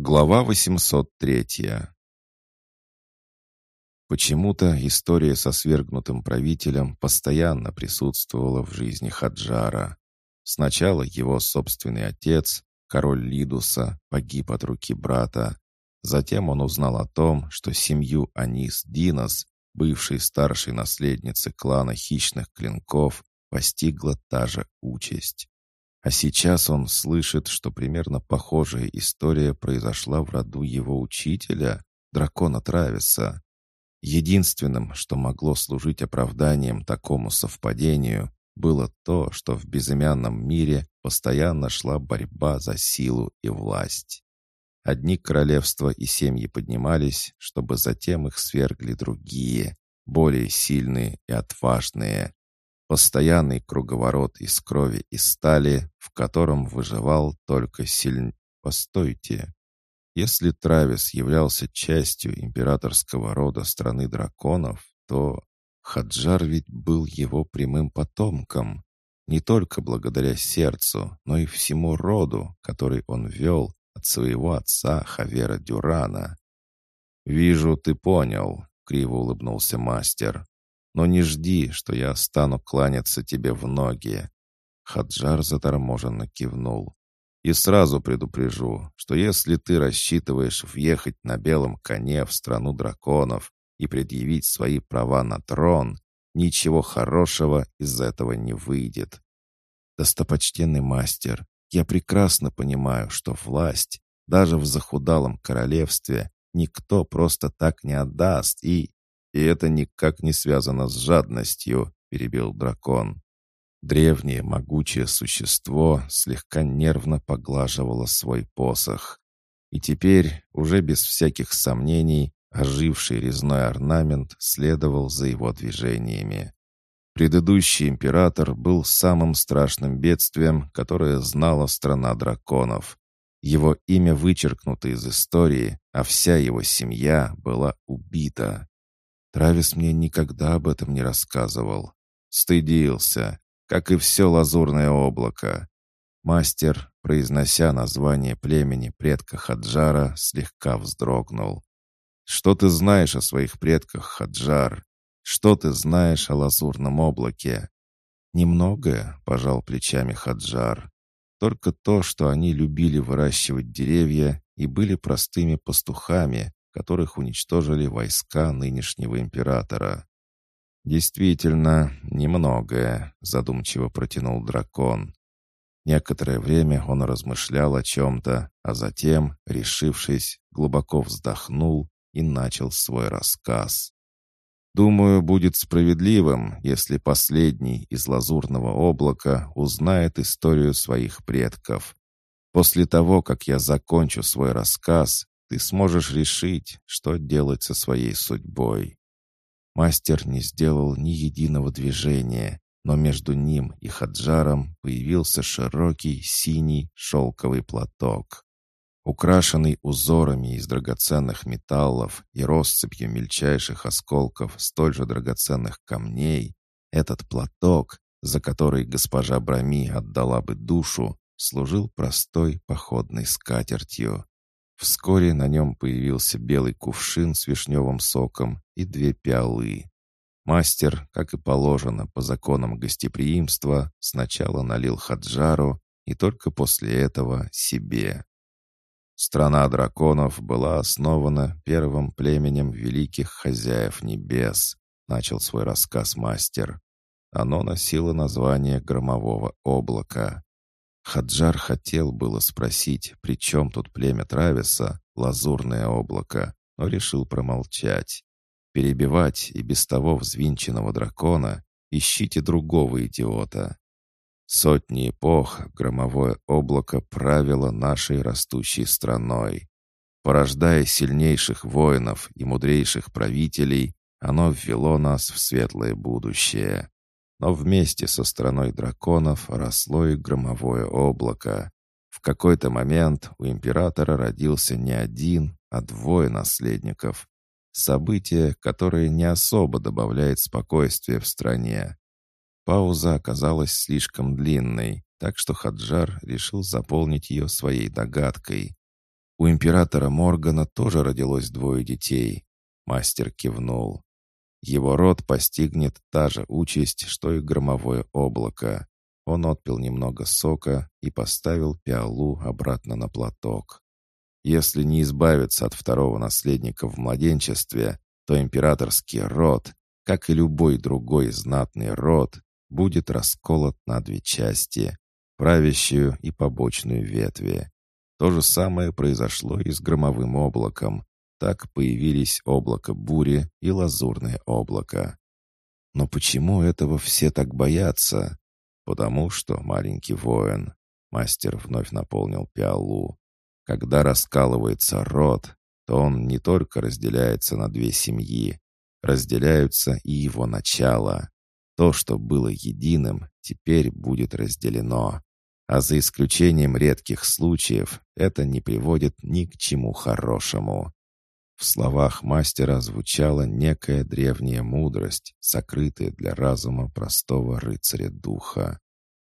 Глава 803 Почему-то история со свергнутым правителем постоянно присутствовала в жизни Хаджара. Сначала его собственный отец, король Лидуса, погиб от руки брата. Затем он узнал о том, что семью Анис Динос, бывшей старшей наследницы клана хищных клинков, постигла та же участь. А сейчас он слышит, что примерно похожая история произошла в роду его учителя, дракона Трависа. Единственным, что могло служить оправданием такому совпадению, было то, что в безымянном мире постоянно шла борьба за силу и власть. Одни королевства и семьи поднимались, чтобы затем их свергли другие, более сильные и отважные. Постоянный круговорот из крови и стали, в котором выживал только сильный... Постойте. Если Травис являлся частью императорского рода страны драконов, то Хаджар ведь был его прямым потомком. Не только благодаря сердцу, но и всему роду, который он вел от своего отца Хавера Дюрана. «Вижу, ты понял», — криво улыбнулся мастер. Но не жди, что я стану кланяться тебе в ноги». Хаджар заторможенно кивнул. «И сразу предупрежу, что если ты рассчитываешь въехать на белом коне в страну драконов и предъявить свои права на трон, ничего хорошего из этого не выйдет. Достопочтенный мастер, я прекрасно понимаю, что власть, даже в захудалом королевстве, никто просто так не отдаст, и... «И это никак не связано с жадностью», — перебил дракон. Древнее могучее существо слегка нервно поглаживало свой посох. И теперь, уже без всяких сомнений, оживший резной орнамент следовал за его движениями. Предыдущий император был самым страшным бедствием, которое знала страна драконов. Его имя вычеркнуто из истории, а вся его семья была убита. Травис мне никогда об этом не рассказывал. Стыдился, как и все лазурное облако. Мастер, произнося название племени предка Хаджара, слегка вздрогнул. «Что ты знаешь о своих предках, Хаджар? Что ты знаешь о лазурном облаке?» «Немногое», — пожал плечами Хаджар. «Только то, что они любили выращивать деревья и были простыми пастухами, которых уничтожили войска нынешнего императора. «Действительно, немногое», — задумчиво протянул дракон. Некоторое время он размышлял о чем-то, а затем, решившись, глубоко вздохнул и начал свой рассказ. «Думаю, будет справедливым, если последний из лазурного облака узнает историю своих предков. После того, как я закончу свой рассказ, ты сможешь решить, что делать со своей судьбой. Мастер не сделал ни единого движения, но между ним и Хаджаром появился широкий синий шелковый платок. Украшенный узорами из драгоценных металлов и россыпью мельчайших осколков столь же драгоценных камней, этот платок, за который госпожа Брами отдала бы душу, служил простой походной скатертью. Вскоре на нем появился белый кувшин с вишневым соком и две пиалы. Мастер, как и положено по законам гостеприимства, сначала налил Хаджару и только после этого себе. Страна драконов была основана первым племенем великих хозяев небес, начал свой рассказ мастер. Оно носило название громового облака. Хаджар хотел было спросить, при чем тут племя Трависа, лазурное облако, но решил промолчать. Перебивать и без того взвинченного дракона ищите другого идиота. Сотни эпох громовое облако правило нашей растущей страной. Порождая сильнейших воинов и мудрейших правителей, оно ввело нас в светлое будущее. Но вместе со страной драконов росло и громовое облако. В какой-то момент у императора родился не один, а двое наследников. Событие, которое не особо добавляет спокойствия в стране. Пауза оказалась слишком длинной, так что Хаджар решил заполнить ее своей догадкой. У императора Моргана тоже родилось двое детей. Мастер кивнул. Его род постигнет та же участь, что и громовое облако. Он отпил немного сока и поставил пиалу обратно на платок. Если не избавиться от второго наследника в младенчестве, то императорский род, как и любой другой знатный род, будет расколот на две части — правящую и побочную ветви. То же самое произошло и с громовым облаком. Так появились облако бури и лазурное облако. Но почему этого все так боятся? Потому что маленький воин, мастер вновь наполнил пиалу, когда раскалывается род, то он не только разделяется на две семьи, разделяются и его начало. То, что было единым, теперь будет разделено. А за исключением редких случаев, это не приводит ни к чему хорошему. В словах мастера звучала некая древняя мудрость, сокрытая для разума простого рыцаря духа.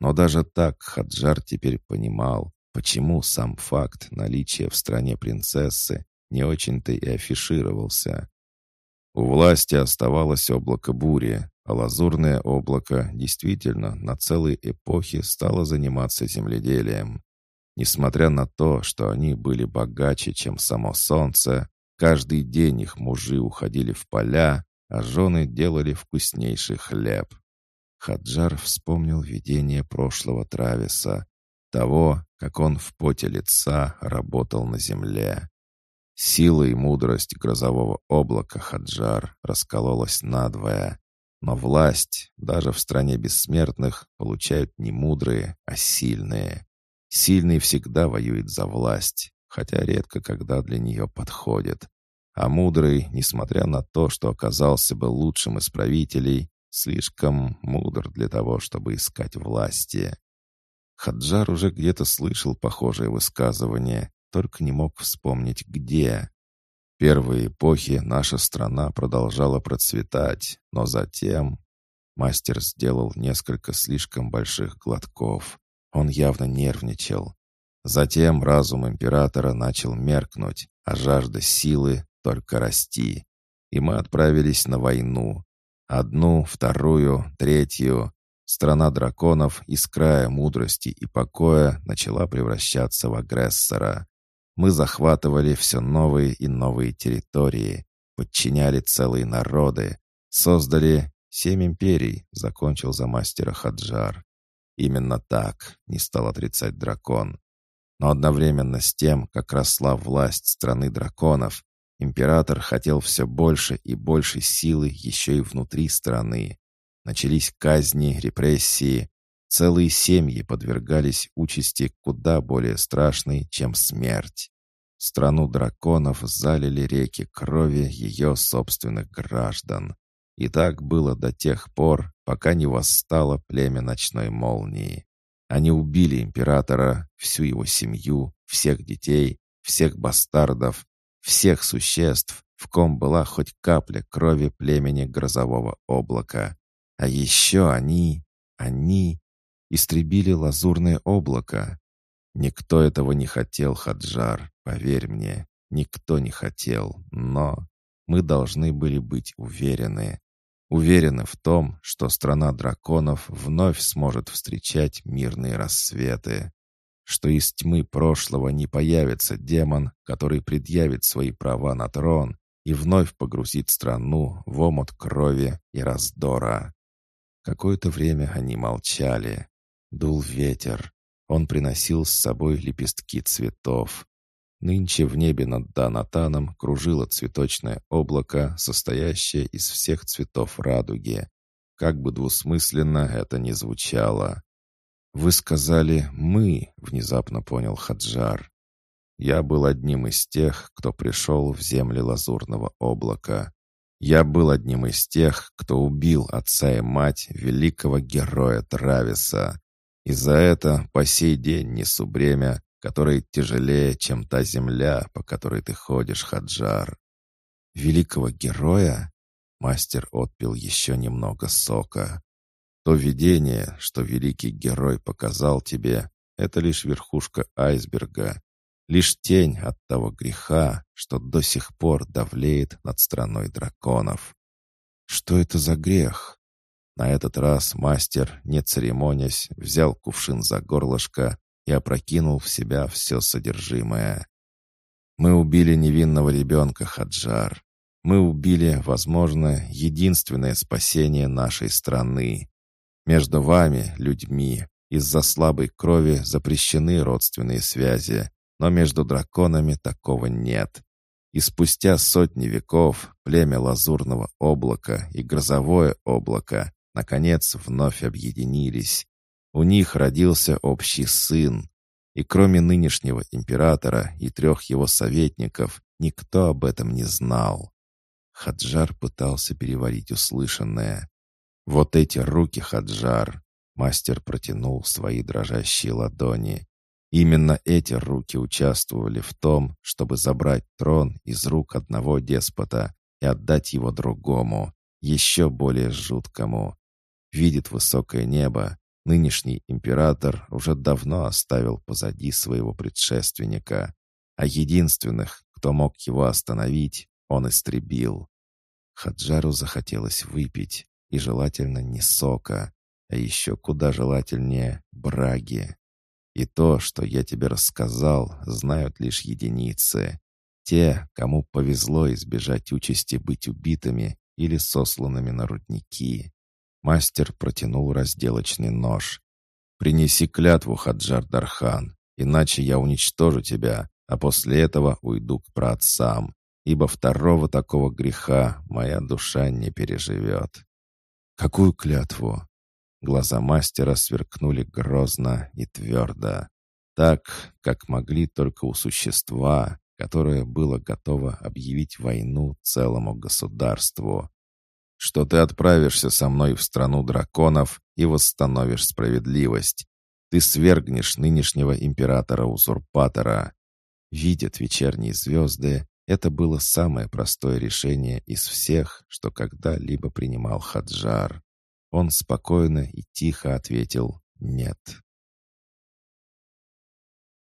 Но даже так Хаджар теперь понимал, почему сам факт наличия в стране принцессы не очень-то и афишировался. У власти оставалось облако бури, а лазурное облако действительно на целой эпохе стало заниматься земледелием. Несмотря на то, что они были богаче, чем само солнце, Каждый день их мужи уходили в поля, а жены делали вкуснейший хлеб. Хаджар вспомнил видение прошлого Трависа, того, как он в поте лица работал на земле. Сила и мудрость грозового облака Хаджар раскололась надвое, но власть, даже в стране бессмертных, получают не мудрые, а сильные. Сильный всегда воюет за власть, хотя редко когда для нее подходит. А мудрый, несмотря на то, что оказался бы лучшим из правителей, слишком мудр для того, чтобы искать власти. Хаджар уже где-то слышал похожее высказывание, только не мог вспомнить где. Первые эпохи наша страна продолжала процветать, но затем... Мастер сделал несколько слишком больших глотков. Он явно нервничал. Затем разум императора начал меркнуть, а жажда силы только расти. И мы отправились на войну. Одну, вторую, третью. Страна драконов из края мудрости и покоя начала превращаться в агрессора. Мы захватывали все новые и новые территории, подчиняли целые народы, создали семь империй, закончил за мастера Хаджар. Именно так, не стал отрицать дракон. Но одновременно с тем, как росла власть страны драконов, император хотел все больше и больше силы еще и внутри страны. Начались казни, репрессии. Целые семьи подвергались участи куда более страшной, чем смерть. Страну драконов залили реки крови ее собственных граждан. И так было до тех пор, пока не восстало племя ночной молнии. Они убили императора, всю его семью, всех детей, всех бастардов, всех существ, в ком была хоть капля крови племени грозового облака. А еще они, они истребили лазурное облако. Никто этого не хотел, Хаджар, поверь мне, никто не хотел, но мы должны были быть уверены. Уверены в том, что страна драконов вновь сможет встречать мирные рассветы. Что из тьмы прошлого не появится демон, который предъявит свои права на трон и вновь погрузит страну в омут крови и раздора. Какое-то время они молчали. Дул ветер. Он приносил с собой лепестки цветов. Нынче в небе над Данатаном кружило цветочное облако, состоящее из всех цветов радуги. Как бы двусмысленно это ни звучало. «Вы сказали «мы», — внезапно понял Хаджар. «Я был одним из тех, кто пришел в земли лазурного облака. Я был одним из тех, кто убил отца и мать великого героя Трависа. И за это по сей день несу бремя, который тяжелее, чем та земля, по которой ты ходишь, Хаджар. Великого героя? Мастер отпил еще немного сока. То видение, что великий герой показал тебе, это лишь верхушка айсберга. Лишь тень от того греха, что до сих пор давлеет над страной драконов. Что это за грех? На этот раз мастер, не церемонясь, взял кувшин за горлышко и опрокинул в себя все содержимое. «Мы убили невинного ребенка, Хаджар. Мы убили, возможно, единственное спасение нашей страны. Между вами, людьми, из-за слабой крови запрещены родственные связи, но между драконами такого нет. И спустя сотни веков племя Лазурного облака и Грозовое облако наконец вновь объединились. У них родился общий сын. И кроме нынешнего императора и трех его советников, никто об этом не знал. Хаджар пытался переварить услышанное. «Вот эти руки, Хаджар!» Мастер протянул свои дрожащие ладони. Именно эти руки участвовали в том, чтобы забрать трон из рук одного деспота и отдать его другому, еще более жуткому. Видит высокое небо, нынешний император уже давно оставил позади своего предшественника, а единственных, кто мог его остановить, он истребил. Хаджару захотелось выпить, и желательно не сока, а еще куда желательнее браги. И то, что я тебе рассказал, знают лишь единицы. Те, кому повезло избежать участи быть убитыми или сосланными на рудники. Мастер протянул разделочный нож. «Принеси клятву, Хаджар Дархан, иначе я уничтожу тебя, а после этого уйду к праотцам, ибо второго такого греха моя душа не переживет». «Какую клятву?» Глаза мастера сверкнули грозно и твердо. Так, как могли только у существа, которое было готово объявить войну целому государству. Что ты отправишься со мной в страну драконов и восстановишь справедливость. Ты свергнешь нынешнего императора-узурпатора. Видят вечерние звезды, это было самое простое решение из всех, что когда-либо принимал Хаджар. Он спокойно и тихо ответил «нет».